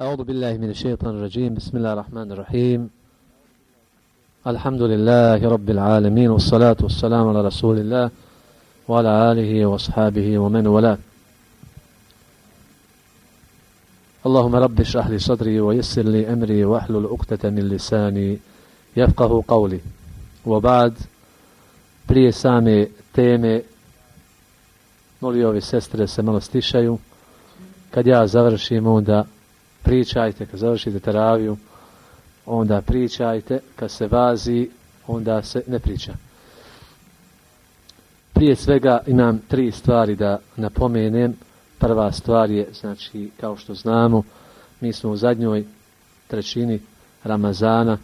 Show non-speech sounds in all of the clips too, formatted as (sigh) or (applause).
أعوذ بالله من الشيطان الرجيم. بسم الله الرحمن الرحيم. الحمد لله رب العالمين والصلاة والسلام على رسول الله وعلى آله وأصحابه ومن والاه. اللهم رب اشرح لي صدري ويسر لي أمري واحلل عقدة من لساني يفقه قولي. وبعد prije same teme molio ove sestre se malo stišaju. Kad ja završim onda pričajte, kad završite teraviju, onda pričajte, kad se vazi, onda se ne priča. Prije svega imam tri stvari da napomenem. Prva stvar je, znači, kao što znamo, mi smo u zadnjoj trećini Ramazana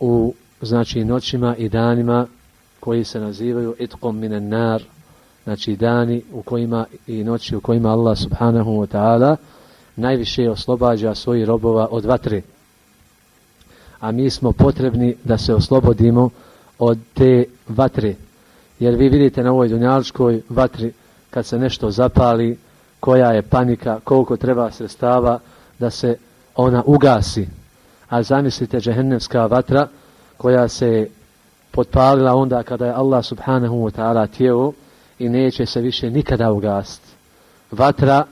u, znači, noćima i danima koji se nazivaju itkom minen nar, znači dani u kojima i noći u kojima Allah subhanahu wa ta'ala najviše oslobađa svojih robova od vatre. A mi smo potrebni da se oslobodimo od te vatre. Jer vi vidite na ovoj dunjaličkoj vatri kad se nešto zapali, koja je panika, koliko treba sredstava da se ona ugasi. A zamislite džehennemska vatra koja se potpalila onda kada je Allah subhanahu wa ta'ala tijelo i neće se više nikada ugasiti. Vatra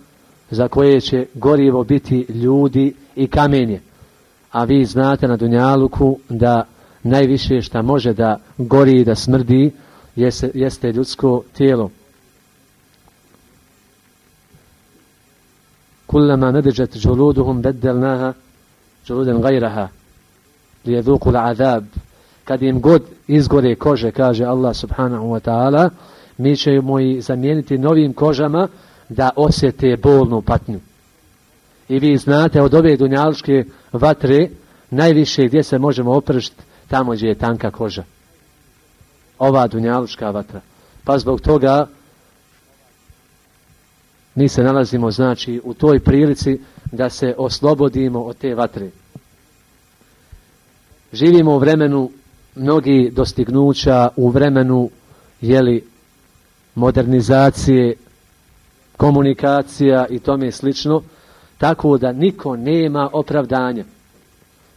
za koje će gorivo biti ljudi i kamenje. A vi znate na Dunjaluku da najviše šta može da gori i da smrdi jeste, jeste ljudsko tijelo. Kullama nadžat žuluduhum beddelnaha žuluden gajraha li jeduku l'adab. Kad im god izgore kože, kaže Allah subhanahu wa ta'ala, mi ćemo i zamijeniti novim kožama da osjete bolnu patnju. I vi znate od ove dunjaličke vatre najviše gdje se možemo opršiti tamo gdje je tanka koža. Ova dunjalička vatra. Pa zbog toga mi se nalazimo znači u toj prilici da se oslobodimo od te vatre. Živimo u vremenu mnogi dostignuća, u vremenu jeli, modernizacije, komunikacija i tome slično, tako da niko nema opravdanja.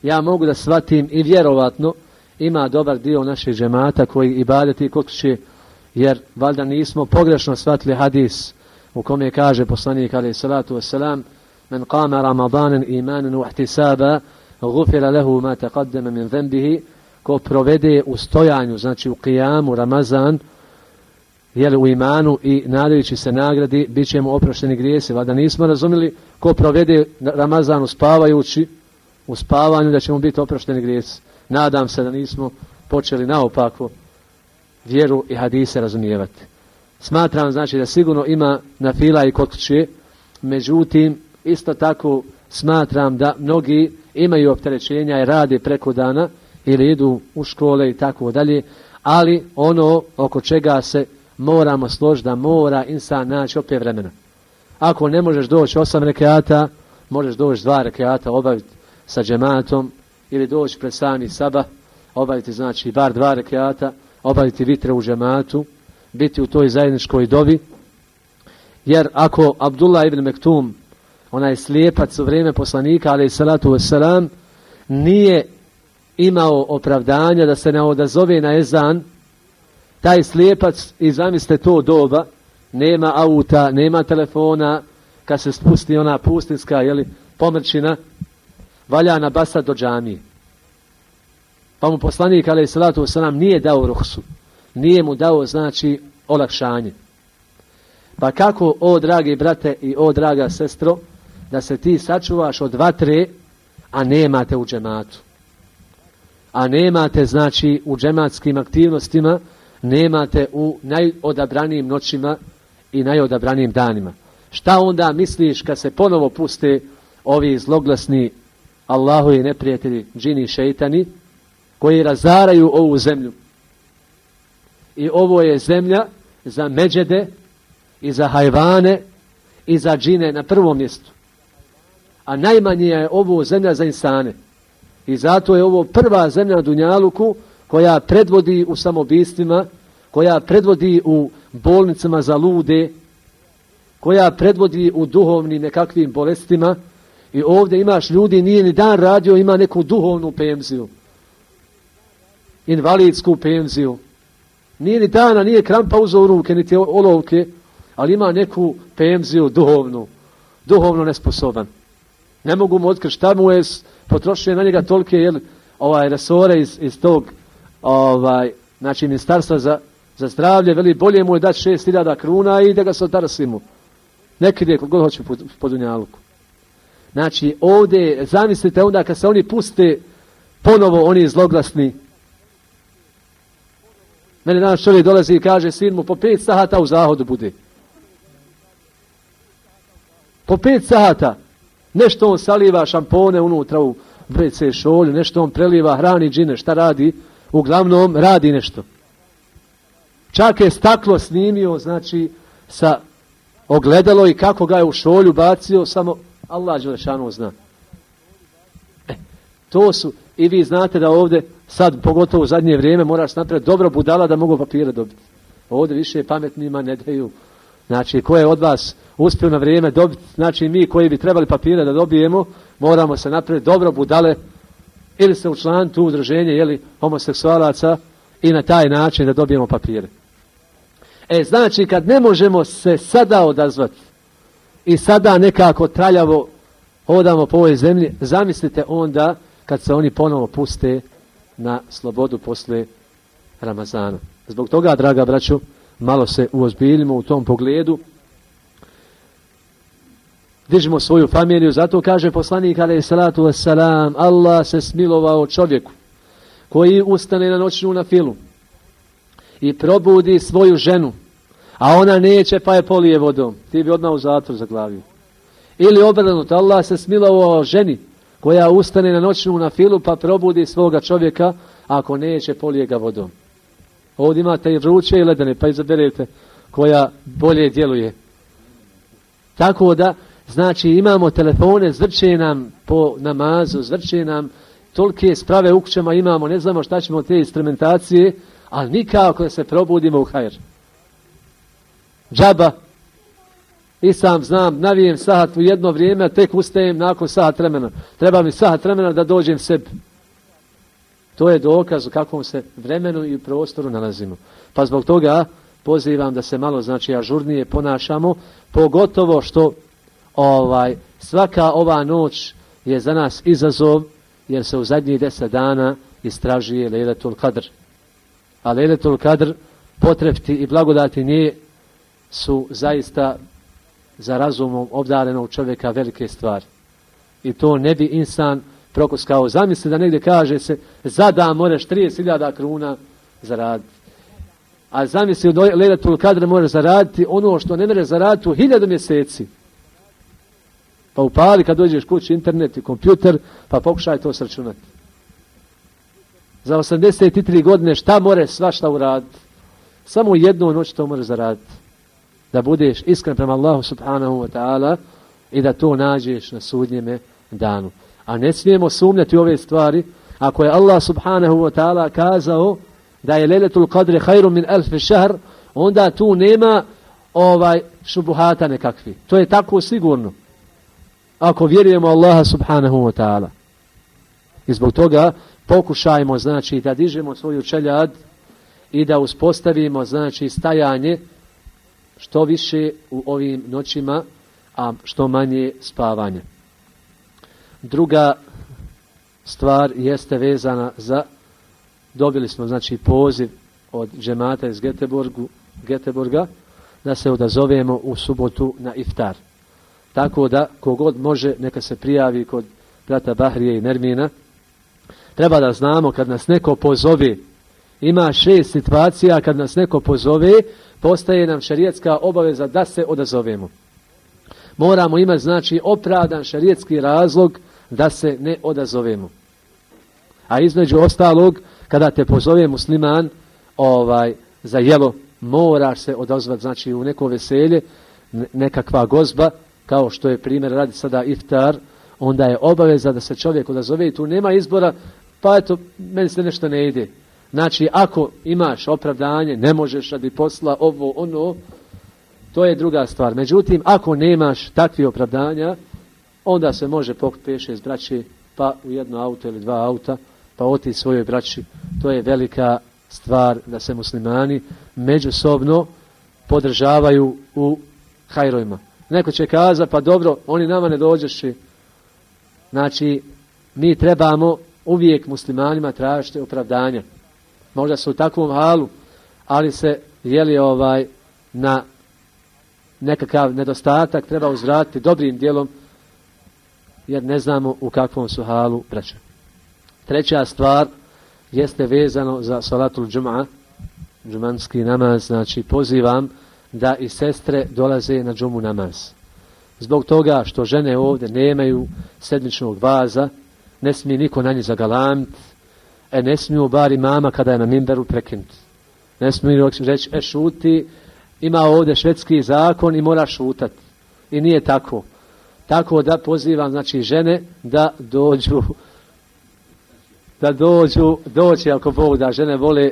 Ja mogu da shvatim i vjerovatno ima dobar dio naših džemata koji i badati kod će, jer valjda nismo pogrešno shvatili hadis u kome kaže poslanik alaih salatu wasalam men kama ramadanen imanen uhtisaba gufira lehu ma taqaddama min zembihi ko provede u stojanju, znači u kijamu Ramazan, jeli, u imanu i nadajući se nagradi, bit ćemo oprošteni grijesi. Vada nismo razumili ko provede Ramazan uspavajući, u spavanju da ćemo biti oprošteni grijesi. Nadam se da nismo počeli naopako vjeru i hadise razumijevati. Smatram znači da sigurno ima na fila i kod kuće, međutim isto tako smatram da mnogi imaju opterećenja i rade preko dana ili idu u škole i tako dalje, ali ono oko čega se moramo složiti da mora insan naći opet vremena. Ako ne možeš doći osam rekiata, možeš doći dva rekiata obaviti sa džematom ili doći pred sami saba, obaviti znači bar dva rekiata, obaviti vitre u džematu, biti u toj zajedničkoj dobi. Jer ako Abdullah ibn Mektum, onaj slijepac u vrijeme poslanika, ali i salatu wasalam, nije imao opravdanja da se ne odazove na ezan, taj slijepac i zamislite to doba, nema auta, nema telefona, kad se spusti ona pustinska jeli, pomrčina, valja na basa do džamije. Pa mu poslanik, ali salatu wasalam, nije dao ruhsu. Nije mu dao, znači, olakšanje. Pa kako, o dragi brate i o draga sestro, da se ti sačuvaš od vatre, a nemate u džematu. A nemate, znači, u džematskim aktivnostima, nemate u najodabranijim noćima i najodabranijim danima. Šta onda misliš kad se ponovo puste ovi zloglasni Allahu i neprijatelji, džini šeitani, koji razaraju ovu zemlju. I ovo je zemlja za međede i za hajvane i za džine na prvom mjestu. A najmanje je ovo zemlja za insane. I zato je ovo prva zemlja na Dunjaluku koja predvodi u samobistvima, koja predvodi u bolnicama za lude, koja predvodi u duhovnim nekakvim bolestima I ovdje imaš ljudi, nije ni dan radio, ima neku duhovnu penziju. Invalidsku penziju. Nije ni dana, nije krampa uzao u ruke, niti olovke, ali ima neku penziju duhovnu. Duhovno nesposoban. Ne mogu mu otkriti šta mu je potrošio na njega tolike jel, ovaj, resore iz, iz tog ovaj, znači ministarstva za, za zdravlje, veli bolje mu je dati šest hiljada kruna i da ga se odarasi mu. Neki je god hoće po, po dunjaluku. Znači ovdje, zamislite onda kad se oni puste ponovo oni zloglasni. Mene danas čovjek dolazi i kaže sin mu po pet sahata u zahodu bude. Po pet sahata. Nešto on saliva šampone unutra u WC šolju, nešto on preliva, hrani džine, šta radi? Uglavnom radi nešto. Čak je staklo snimio, znači, sa ogledalo i kako ga je u šolju bacio, samo Allah Đelešanu zna. E, to su, i vi znate da ovdje, sad, pogotovo u zadnje vrijeme, moraš napraviti dobro budala da mogu papire dobiti. Ovdje više pametnima ne daju. Znači, ko je od vas uspio na vrijeme dobiti, znači mi koji bi trebali papire da dobijemo, moramo se napraviti dobro budale ili se učlan tu udruženje jeli, homoseksualaca i na taj način da dobijemo papire. E, znači, kad ne možemo se sada odazvati i sada nekako traljavo hodamo po ovoj zemlji, zamislite onda kad se oni ponovo puste na slobodu posle Ramazana. Zbog toga, draga braću, malo se uozbiljimo u tom pogledu. Dižimo svoju familiju, zato kaže poslanik alaih salatu wassalam, Allah se smilovao čovjeku koji ustane na noćnu na filu i probudi svoju ženu, a ona neće pa je polije vodom, ti bi odmah u zatvor zaglavio. Ili obrnut, Allah se smilovao ženi koja ustane na noćnu na filu pa probudi svoga čovjeka, ako neće polije ga vodom. Ovdje imate i vruće i ledene, pa izaberete koja bolje djeluje. Tako da, znači imamo telefone, zvrče nam po namazu, zvrče nam tolike sprave u kućama imamo, ne znamo šta ćemo te instrumentacije, ali nikako da se probudimo u hajr. Džaba, i sam znam, navijem sahat u jedno vrijeme, a tek ustajem nakon sahat vremena. Treba mi sahat vremena da dođem sebi. To je dokaz u kakvom se vremenu i prostoru nalazimo. Pa zbog toga pozivam da se malo znači ažurnije ponašamo, pogotovo što ovaj svaka ova noć je za nas izazov, jer se u zadnjih deset dana istražuje Lejletul Kadr. A Lejletul Kadr potrebti i blagodati nje su zaista za razumom obdarenog čovjeka velike stvari. I to ne bi insan prokuskao. Zamisli da negdje kaže se za dan moraš 30.000 kruna zaraditi. A zamisli da Lejletul Kadr može zaraditi ono što ne mere zaraditi u hiljadu mjeseci. Pa upali kad dođeš kući internet i kompjuter, pa pokušaj to sračunati. Za 83 godine šta more svašta uraditi? Samo jednu noć to može zaraditi. Da budeš iskren prema Allahu subhanahu wa ta'ala i da to nađeš na sudnjeme danu. A ne smijemo sumnjati ove stvari. Ako je Allah subhanahu wa ta'ala kazao da je leletul qadri hajru min elfi šahr, onda tu nema ovaj šubuhata nekakvi. To je tako sigurno. Ako vjerujemo Allaha subhanahu wa ta'ala. I zbog toga pokušajmo znači da dižemo svoju čeljad i da uspostavimo znači stajanje što više u ovim noćima, a što manje spavanje. Druga stvar jeste vezana za, dobili smo znači poziv od džemata iz Geteborgu, Geteborga, da se odazovemo u subotu na iftar. Tako da, kogod može, neka se prijavi kod brata Bahrije i Nermina. Treba da znamo, kad nas neko pozove, ima šest situacija, kad nas neko pozove, postaje nam šarijetska obaveza da se odazovemo. Moramo imati, znači, opravdan šarijetski razlog da se ne odazovemo. A između ostalog, kada te pozove musliman ovaj za jelo, moraš se odazvati, znači, u neko veselje, nekakva gozba, kao što je primjer radi sada iftar, onda je obaveza da se čovjek odazove i tu nema izbora, pa eto, meni se nešto ne ide. Znači, ako imaš opravdanje, ne možeš radi posla ovo, ono, to je druga stvar. Međutim, ako nemaš takvi opravdanja, onda se može pokupiti 5-6 braće, pa u jedno auto ili dva auta, pa oti svojoj braći. To je velika stvar da se muslimani međusobno podržavaju u hajrojima. Neko će kaza, pa dobro, oni nama ne dođeši. Znači, mi trebamo uvijek muslimanima tražiti opravdanja. Možda su u takvom halu, ali se jeli ovaj na nekakav nedostatak treba uzvratiti dobrim dijelom jer ne znamo u kakvom su halu braća. Treća stvar jeste vezano za salatul džuma, džumanski namaz, znači pozivam da i sestre dolaze na džumu namaz. Zbog toga što žene ovdje nemaju sedmičnog vaza, ne smije niko na njih zagalamiti, e ne smiju bar mama kada je na mimberu prekinuti. Ne smiju reći, e šuti, ima ovdje švedski zakon i mora šutati. I nije tako. Tako da pozivam, znači, žene da dođu, da dođu, doći ako Bog da žene vole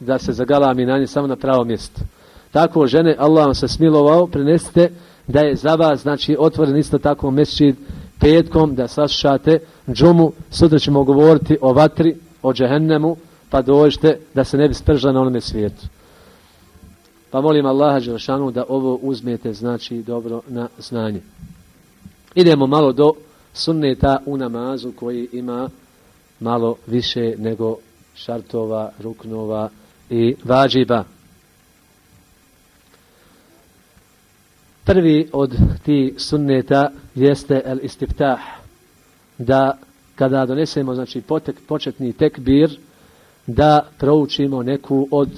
da se zagalami na nje samo na pravo mjesto. Tako žene, Allah vam se smilovao, prenesite da je za vas, znači, otvoren isto tako mesčid petkom da saslušate džumu, sutra ćemo govoriti o vatri, o džehennemu, pa dođete da se ne bi spržila na onome svijetu. Pa molim Allaha Đelšanu da ovo uzmete, znači, dobro na znanje. Idemo malo do sunneta u namazu koji ima malo više nego šartova, ruknova i vađiba. Prvi od ti sunneta jeste el istiftah, da kada donesemo znači potek, početni tekbir, da proučimo neku od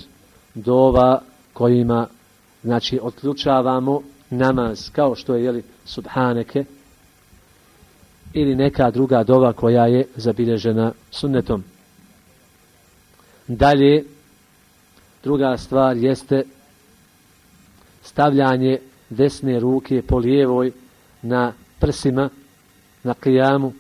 dova kojima znači otključavamo namaz, kao što je jeli subhaneke, ili neka druga dova koja je zabilježena sunnetom. Dalje, druga stvar jeste stavljanje desne ruke po lijevoj na prsima, na kijamu,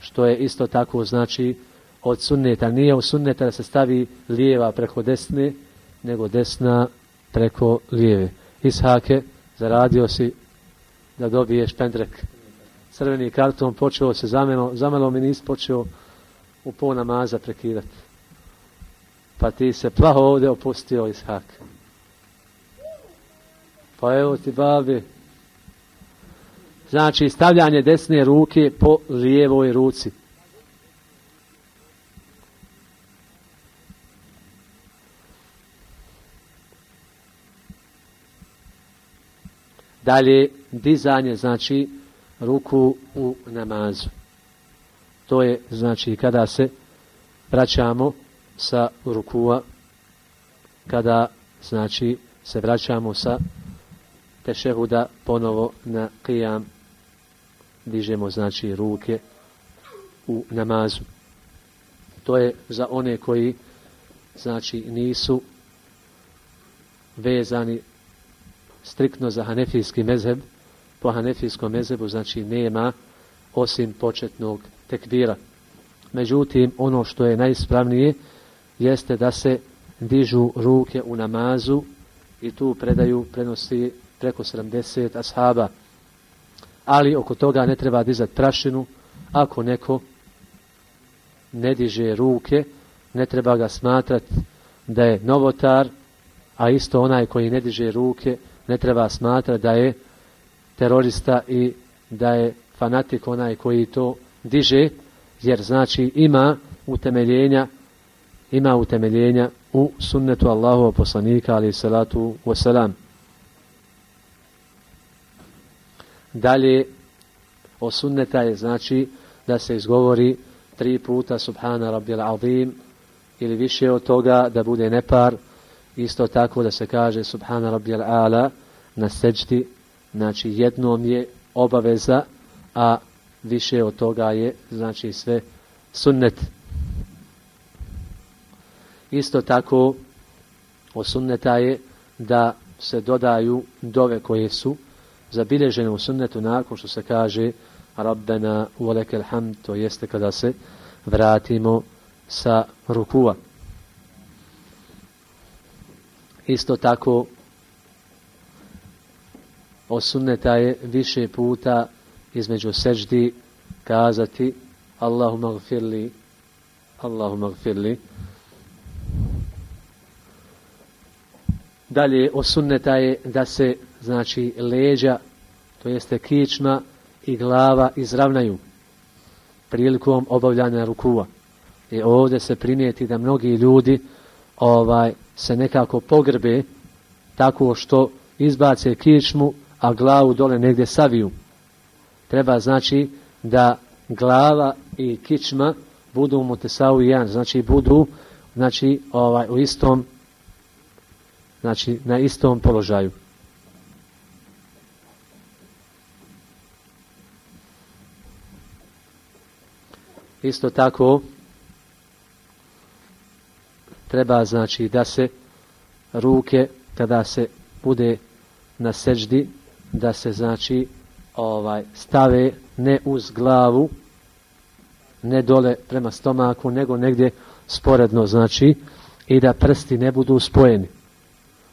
što je isto tako znači od sunneta. Nije u sunneta da se stavi lijeva preko desne, nego desna preko lijeve. Ishake, zaradio si da dobiješ pendrek. Crveni karton počeo se zamelo, zamelo mi nis počeo u pol namaza prekidati. Pa ti se plaho ovdje opustio Ishak. Pa evo ti babi. Znači stavljanje desne ruke po lijevoj ruci. Dalje, dizanje, znači, ruku u namazu. To je, znači, kada se vraćamo sa rukua, kada, znači, se vraćamo sa tešehuda ponovo na qiyam, dižemo, znači, ruke u namazu. To je za one koji, znači, nisu vezani striktno za hanefijski mezheb, po hanefijskom mezhebu znači nema osim početnog tekvira. Međutim, ono što je najispravnije jeste da se dižu ruke u namazu i tu predaju prenosi preko 70 ashaba. Ali oko toga ne treba dizati prašinu. Ako neko ne diže ruke, ne treba ga smatrati da je novotar, a isto onaj koji ne diže ruke, ne treba smatrati da je terorista i da je fanatik onaj koji to diže, jer znači ima utemeljenja ima utemeljenja u sunnetu Allahu poslanika ali salatu wasalam. Dalje o sunneta je znači da se izgovori tri puta subhana rabbil azim ili više od toga da bude nepar. Isto tako da se kaže subhana rabbil ala na seđdi. Znači jednom je obaveza a više od toga je znači sve sunnet. Isto tako o sunneta je da se dodaju dove koje su zabilježene u sunnetu nakon što se kaže Rabbena ulekel ham to jeste kada se vratimo sa rukua. Isto tako osunneta je više puta između seđdi kazati Allahu magfirli Allahu magfirli dalje osunneta je da se znači leđa to jeste kičma i glava izravnaju prilikom obavljanja rukua i ovdje se primijeti da mnogi ljudi ovaj se nekako pogrbe tako što izbace kičmu a glavu dole negdje saviju treba znači da glava i kičma budu u mutesavu jedan, znači budu znači ovaj u istom znači na istom položaju. Isto tako treba znači da se ruke kada se bude na seđdi da se znači ovaj stave ne uz glavu ne dole prema stomaku nego negdje sporedno znači i da prsti ne budu spojeni.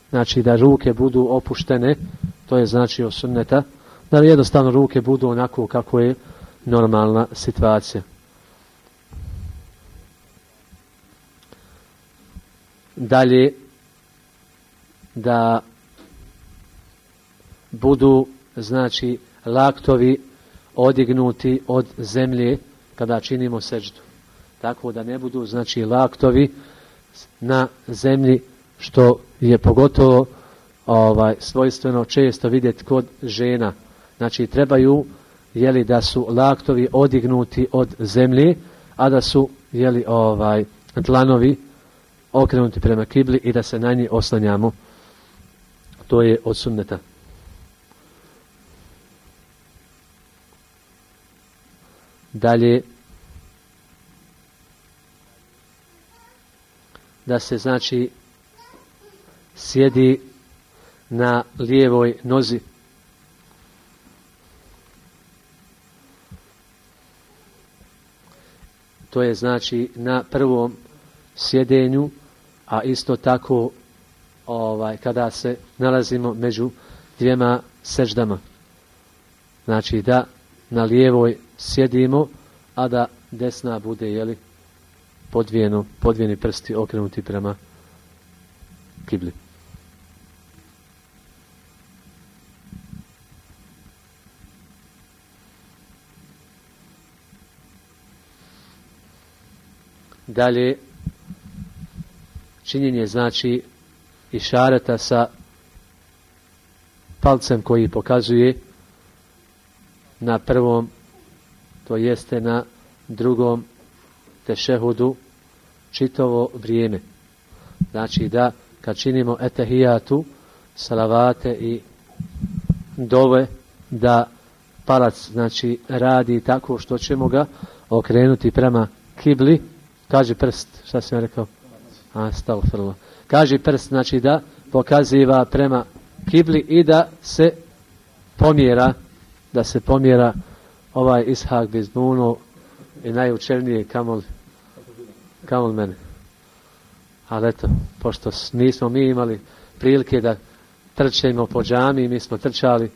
Znači da ruke budu opuštene to je znači osunneta da jednostavno ruke budu onako kako je normalna situacija. Dalje da budu znači laktovi odignuti od zemlje kada činimo seđdu. Tako da ne budu znači laktovi na zemlji što je pogotovo ovaj svojstveno često vidjeti kod žena. Znači trebaju jeli da su laktovi odignuti od zemlje, a da su jeli ovaj dlanovi okrenuti prema kibli i da se na njih oslanjamo. To je od sunneta. dalje da se znači sjedi na lijevoj nozi to je znači na prvom sjedenju a isto tako ovaj kada se nalazimo među dvijema seždama znači da na lijevoj sjedimo, a da desna bude, jeli, podvijeno, podvijeni prsti okrenuti prema kibli. Dalje, činjenje znači išareta sa palcem koji pokazuje na prvom to jeste na drugom tešehudu čitovo vrijeme. Znači da kad činimo etehijatu, salavate i dove, da palac znači, radi tako što ćemo ga okrenuti prema kibli. Kaže prst, šta sam ja rekao? Astagfirullah. Kaže prst, znači da pokaziva prema kibli i da se pomjera, da se pomjera ovaj ishak Bizbunu i najučernije kamol, kamol mene. Ali eto, pošto nismo mi imali prilike da trčemo po džami, mi smo trčali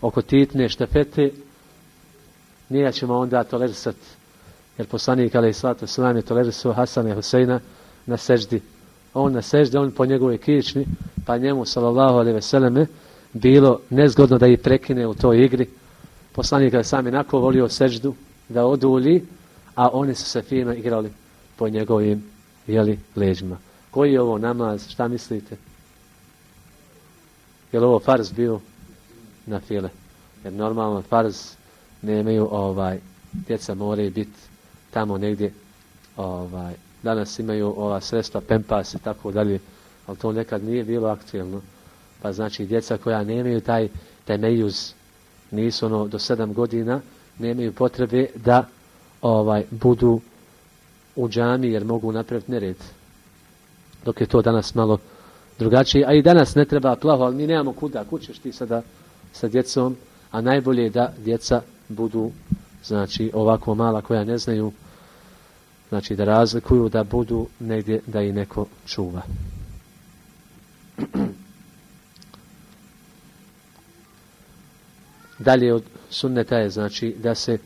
oko titne štafete, nije ćemo onda tolerisati, jer poslanik ali i svato slan je tolerisao Hasana i Huseina na seždi. On na seždi, on po njegovoj kični, pa njemu, sallallahu alaihi veseleme, bilo nezgodno da ih prekine u toj igri, poslanik je sam inako volio seždu da oduli, a oni su se fino igrali po njegovim jeli, leđima. Koji je ovo namaz? Šta mislite? Je li ovo farz bio na file? Jer normalno farz nemaju ovaj, djeca moraju biti tamo negdje ovaj, danas imaju ova sredstva pempas i tako dalje, ali to nekad nije bilo aktuelno. Pa znači djeca koja nemaju taj, taj nisu ono do sedam godina, nemaju potrebe da ovaj budu u džami jer mogu napraviti nered. Dok je to danas malo drugačije. A i danas ne treba plaho, ali mi nemamo kuda. Kućeš ti sada sa djecom, a najbolje je da djeca budu znači ovako mala koja ne znaju znači da razlikuju da budu negdje da i neko čuva. Dalje od sunneta je znači da se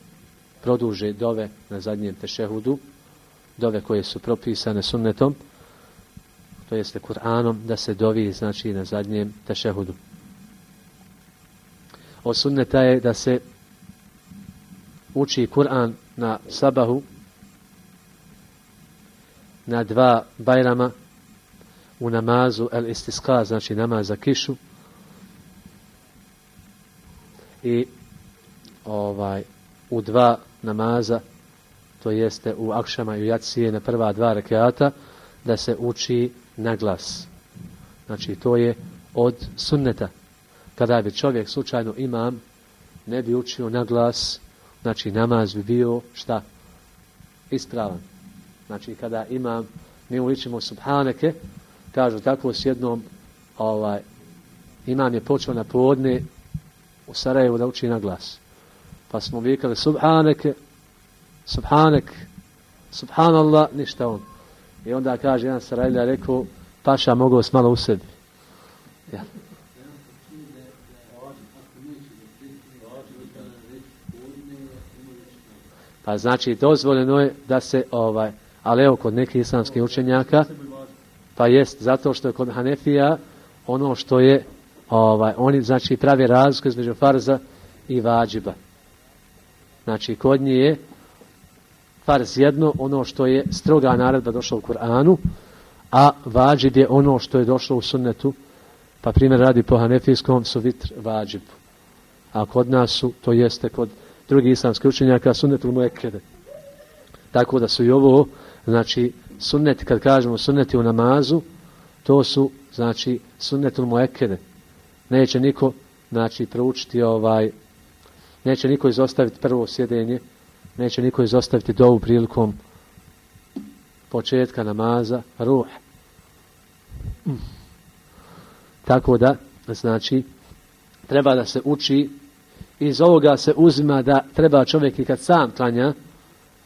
produže dove na zadnjem tešehudu, dove koje su propisane sunnetom, to jeste Kur'anom, da se dovi znači na zadnjem tešehudu. Od sunneta je da se uči Kur'an na sabahu, na dva bajrama, u namazu el istiska, znači namaz za kišu, i ovaj u dva namaza, to jeste u akšama i u jacije na prva dva rekiata, da se uči na glas. Znači, to je od sunneta. Kada bi čovjek slučajno imam, ne bi učio na glas, znači namaz bi bio šta? Ispravan. Znači, kada imam, mi uličimo subhaneke, kažu tako s jednom, ovaj, imam je počeo na podne u Sarajevu da uči na glas. Pa smo vikali subhaneke, subhanek, subhanallah, ništa on. I onda kaže jedan Sarajlja, rekao, paša mogu s malo u sebi. Ja. Pa znači dozvoljeno je da se ovaj, ali evo kod nekih islamskih učenjaka, pa jest zato što je kod Hanefija ono što je ovaj, oni znači pravi razliku između farza i vađiba. Znači kod nje je farz jedno ono što je stroga naredba došla u Kur'anu, a vađib je ono što je došlo u sunnetu, pa primjer radi po hanefijskom su vitr vađib. A kod nas su, to jeste kod drugih islamskih učenjaka, sunnetul mu ekede. Tako da su i ovo, znači, sunnet, kad kažemo sunneti u namazu, to su, znači, sunnetu muekede. Neće niko, znači, proučiti ovaj, neće niko izostaviti prvo sjedenje, neće niko izostaviti dovu prilikom početka namaza, ruh. Mm. Tako da, znači, treba da se uči, iz ovoga se uzima da treba čovjek i kad sam klanja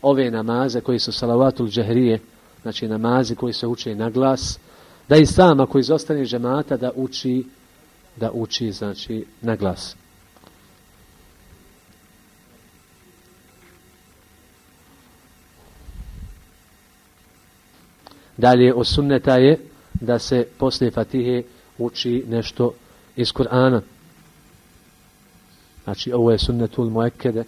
ove namaze koji su salavatul džehrije, znači namazi koji se uče na glas, da i sam ako izostane džemata da uči, da uči, znači, na glas. Dalje od sunneta je da se poslije Fatihe uči nešto iz Kur'ana. Znači ovo je sunnetul muekede.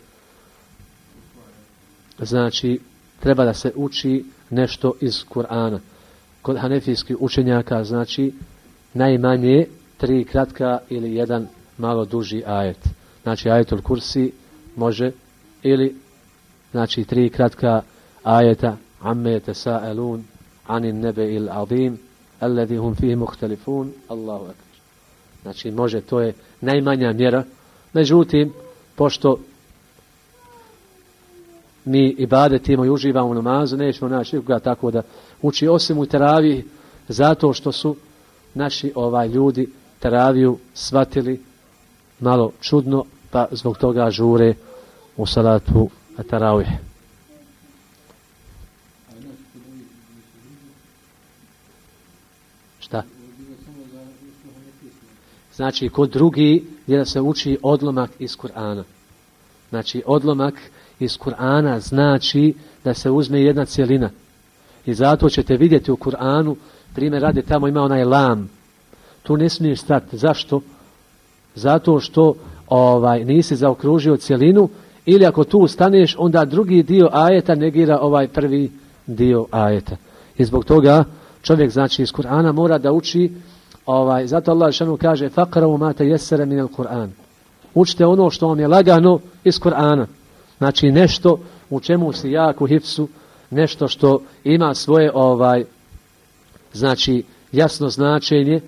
Znači treba da se uči nešto iz Kur'ana. Kod hanefijskih učenjaka znači najmanje tri kratka ili jedan malo duži ajet. Znači ajetul kursi može ili znači tri kratka ajeta amme te anin nebe il adim alladhi hum fihi muhtalifun Allahu akbar znači može to je najmanja mjera međutim pošto mi ibadetimo i uživamo u namazu nećemo naći nikoga tako da uči osim u teravi zato što su naši ovaj ljudi teraviju svatili malo čudno pa zbog toga žure u salatu teravih Šta? Znači, kod drugi je da se uči odlomak iz Kur'ana. Znači, odlomak iz Kur'ana znači da se uzme jedna cijelina. I zato ćete vidjeti u Kur'anu, primjer rade tamo ima onaj lam. Tu ne smiješ stati. Zašto? Zato što ovaj nisi zaokružio cijelinu ili ako tu staneš, onda drugi dio ajeta negira ovaj prvi dio ajeta. I zbog toga čovjek znači iz Kur'ana mora da uči ovaj zato Allah šanu kaže faqra ma tayassara min al-Qur'an učite ono što vam je lagano iz Kur'ana znači nešto u čemu se jako hipsu, nešto što ima svoje ovaj znači jasno značenje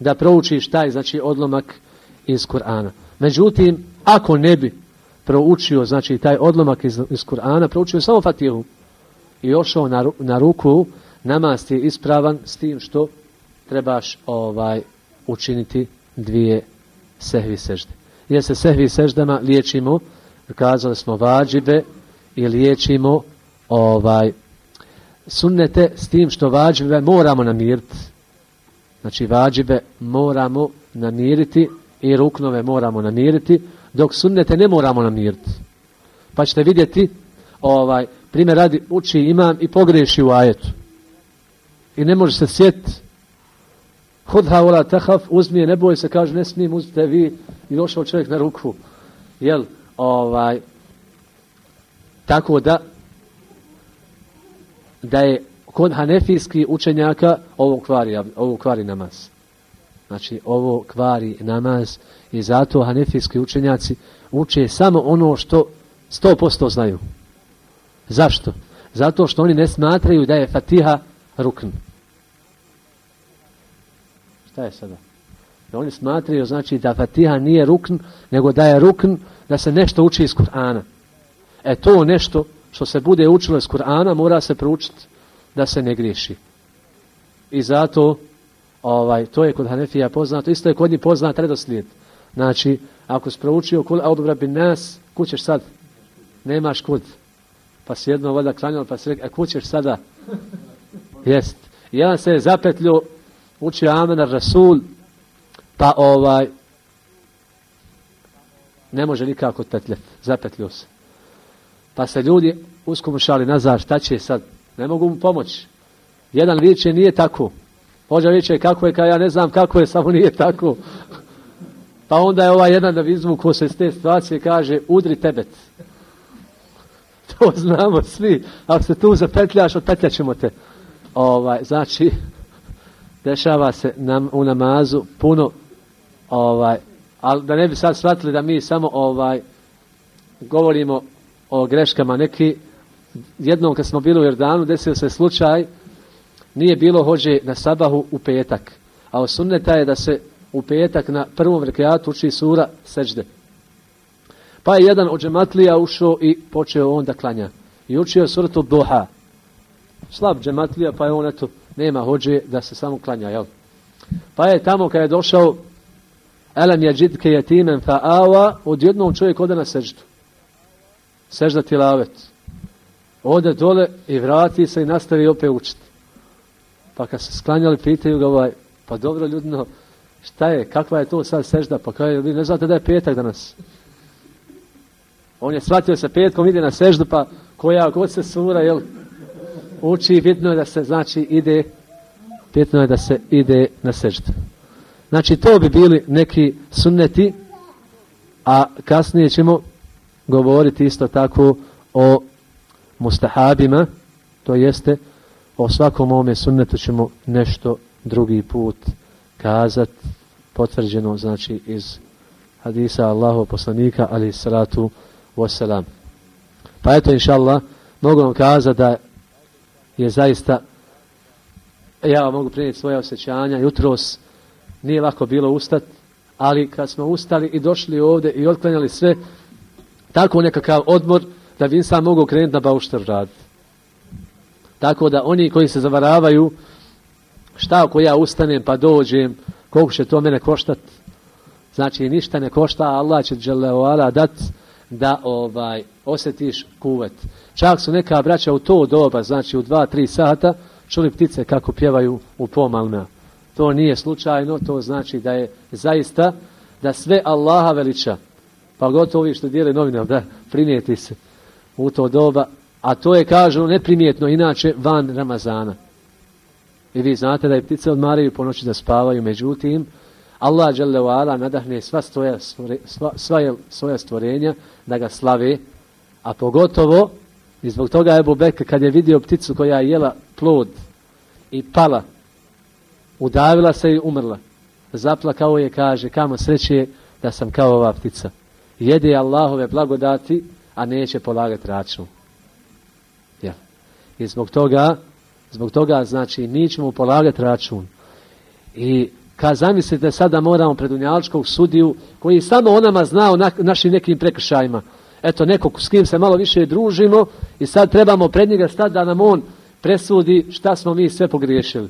da proučiš taj znači odlomak iz Kur'ana međutim ako ne bi proučio znači taj odlomak iz, iz Kur'ana proučio samo Fatihu i ošao na, na ruku namaz ti je ispravan s tim što trebaš ovaj učiniti dvije sehvi sežde. Jer se sehvi seždama liječimo, kazali smo vađibe i liječimo ovaj sunnete s tim što vađibe moramo namiriti. Znači vađibe moramo namiriti i ruknove moramo namiriti, dok sunnete ne moramo namiriti. Pa ćete vidjeti, ovaj, primjer radi, uči imam i pogreši u ajetu. I ne može se sjetiti. Hudha vola tahaf, uzmi je, ne boj se, kaže, ne smijem, uzmite vi. I došao čovjek na ruku. Jel, ovaj, tako da, da je kod hanefijskih učenjaka ovo kvari, ovo kvari namaz. Znači, ovo kvari namaz i zato hanefijski učenjaci uče samo ono što 100% znaju. Zašto? Zato što oni ne smatraju da je Fatiha rukn. Šta je sada? Da oni smatraju znači da Fatiha nije rukn, nego da je rukn da se nešto uči iz Kur'ana. E to nešto što se bude učilo iz Kur'ana mora se proučiti da se ne griješi. I zato ovaj to je kod Hanefija poznato, isto je kod njih poznat redoslijed. Znači, ako si proučio kul audubra bin nas, kućeš sad? Nemaš kud. Pa si jedno voda klanjalo, pa si rekao, e kućeš sada? Jest. Jedan se je zapetlio, učio Amenar Rasul, pa ovaj, ne može nikako petljati, Zapetljio se. Pa se ljudi uskomušali nazad, šta će sad? Ne mogu mu pomoći. Jedan viče nije tako. Možda viče kako je, kao ja ne znam kako je, samo nije tako. Pa onda je ovaj jedan da vizmu ko se iz te situacije kaže, udri tebet. (laughs) To znamo svi. Ako se tu zapetljaš, otpetljaćemo te. Ovaj, znači, dešava se nam, u namazu puno, ovaj, ali da ne bi sad shvatili da mi samo ovaj govorimo o greškama neki, jednom kad smo bili u Jordanu, desio se slučaj, nije bilo hođe na sabahu u petak. A osunneta je da se u petak na prvom rekreatu uči sura seđde. Pa je jedan od džematlija ušao i počeo on da klanja. I učio suratu duha. Slab džematlija, pa je on eto, nema hođe da se samo klanja, jel? Pa je tamo kad je došao Elem je džidke jetimen fa awa, odjednom čovjek ode na seždu. Sežda tilavet. Ode dole i vrati se i nastavi opet učiti. Pa kad se sklanjali, pitaju ga ovaj, pa dobro ljudno, šta je, kakva je to sad sežda, pa kaj, vi ne znate da je petak danas. On je shvatio se petkom, ide na seždu, pa koja god se sura, jel, uči, bitno je da se, znači, ide, bitno je da se ide na seždu. Znači, to bi bili neki sunneti, a kasnije ćemo govoriti isto tako o mustahabima, to jeste, o svakom ovome sunnetu ćemo nešto drugi put kazat, potvrđeno, znači, iz hadisa Allahov poslanika, ali salatu wasalam. Pa eto, inša Allah, mogu vam kazati da je zaista, ja vam mogu prenijeti svoje osjećanja, jutros nije lako bilo ustat, ali kad smo ustali i došli ovde i otklanjali sve, tako nekakav odmor da bi sam mogu krenuti na bauštar rad. Tako da oni koji se zavaravaju, šta ako ja ustanem pa dođem, koliko će to mene koštat? Znači ništa ne košta, Allah će dželevala dat da ovaj osjetiš kuvet. Čak su neka braća u to doba, znači u dva, tri sata, čuli ptice kako pjevaju u pomalmea to nije slučajno, to znači da je zaista da sve Allaha veliča. Pa gotovi vi što dijeli novinam, da primijeti se u to doba, a to je, kažu, neprimjetno inače van Ramazana. I vi znate da je ptice odmaraju po noći da spavaju, međutim, Allah dželle nadahne sva, stoja, sva, sva svoja stvorenja da ga slave, a pogotovo, i zbog toga je Bubek kad je vidio pticu koja je jela plod i pala udavila se i umrla. Zaplakao je, kaže, kamo sreće da sam kao ova ptica. Jede Allahove blagodati, a neće polagati račun. Ja. I zbog toga, zbog toga, znači, mi ćemo polagati račun. I kad zamislite sada moramo pred unjaličkog sudiju, koji samo onama zna o na, našim nekim prekršajima, eto, nekog s kim se malo više družimo i sad trebamo pred njega stati da nam on presudi šta smo mi sve pogriješili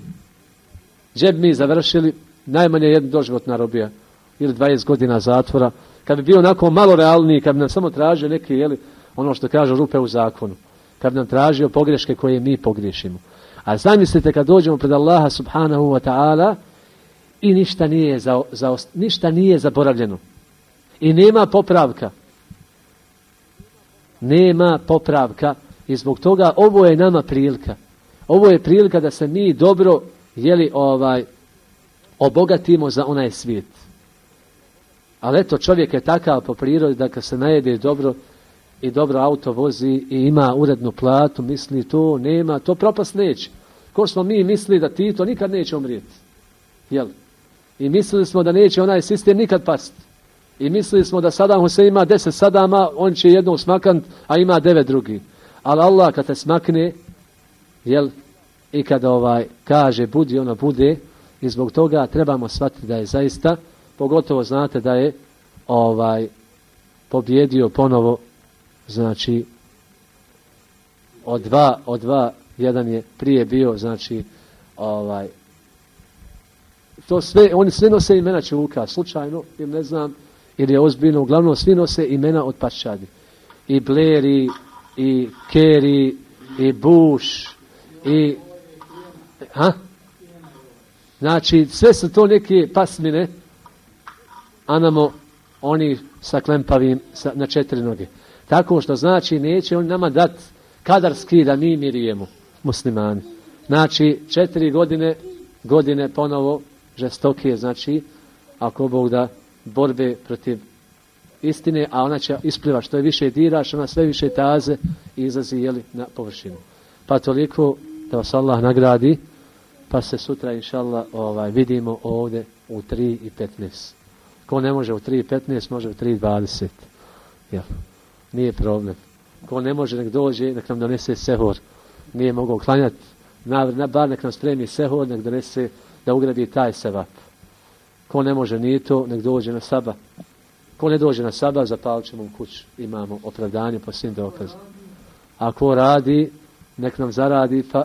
gdje bi mi završili najmanje jednu doživotna robija ili 20 godina zatvora, kad bi bio onako malo realniji, kad bi nam samo tražio neke, jeli, ono što kaže, rupe u zakonu, kad bi nam tražio pogreške koje mi pogriješimo. A zamislite kad dođemo pred Allaha subhanahu wa ta'ala i ništa nije, za, za, ništa nije zaboravljeno. I nema popravka. Nema popravka. I zbog toga ovo je nama prilika. Ovo je prilika da se mi dobro jeli ovaj obogatimo za onaj svijet. Ali eto, čovjek je takav po prirodi da kad se najede dobro i dobro auto vozi i ima urednu platu, misli to nema, to propast neće. Ko smo mi misli da ti to nikad neće umrijeti. Jel? I mislili smo da neće onaj sistem nikad pasti. I mislili smo da Saddam Hussein ima deset Sadama, on će jednog smakant, a ima devet drugi. Ali Allah kad te smakne, jel, i kada ovaj kaže budi, ono bude, i zbog toga trebamo shvatiti da je zaista, pogotovo znate da je ovaj pobjedio ponovo, znači, od dva, od dva, jedan je prije bio, znači, ovaj, to sve, oni sve nose imena Čuka, slučajno, ili ne znam, ili je ozbiljno, uglavnom svi nose imena od Paščadi. I Bleri, i Kerry, i Bush, i... Ha? Znači, sve su to neke pasmine, anamo oni sa klempavim sa, na četiri noge. Tako što znači, neće on nama dat kadarski da mi mirijemo, muslimani. Znači, četiri godine, godine ponovo žestokije, znači, ako Bog da borbe protiv istine, a ona će ispliva što je više diraš, ona sve više taze i izlazi jeli, na površinu. Pa toliko da vas Allah nagradi, pa se sutra, inša Allah, ovaj, vidimo ovde u 3 i 15. Ko ne može u 3 i 15, može u 3 i 20. Jel? Nije problem. Ko ne može, nek dođe, nek nam donese sehor. Nije mogao klanjati, na, na bar nek nam spremi sehor, nek donese da ugradi taj sevap. Ko ne može ni to, nek dođe na saba. Ko ne dođe na saba, zapalit ćemo u kuću. Imamo opravdanje po svim dokazom. A ko radi, nek nam zaradi, pa...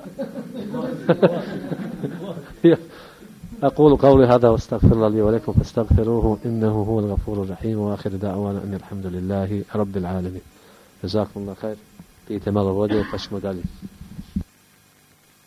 أقول قولي هذا واستغفر الله لي ولكم فاستغفروه إنه هو الغفور الرحيم وآخر دعوانا أن الحمد لله رب العالمين. جزاكم الله خير. في تمام الودي فاشمد عليه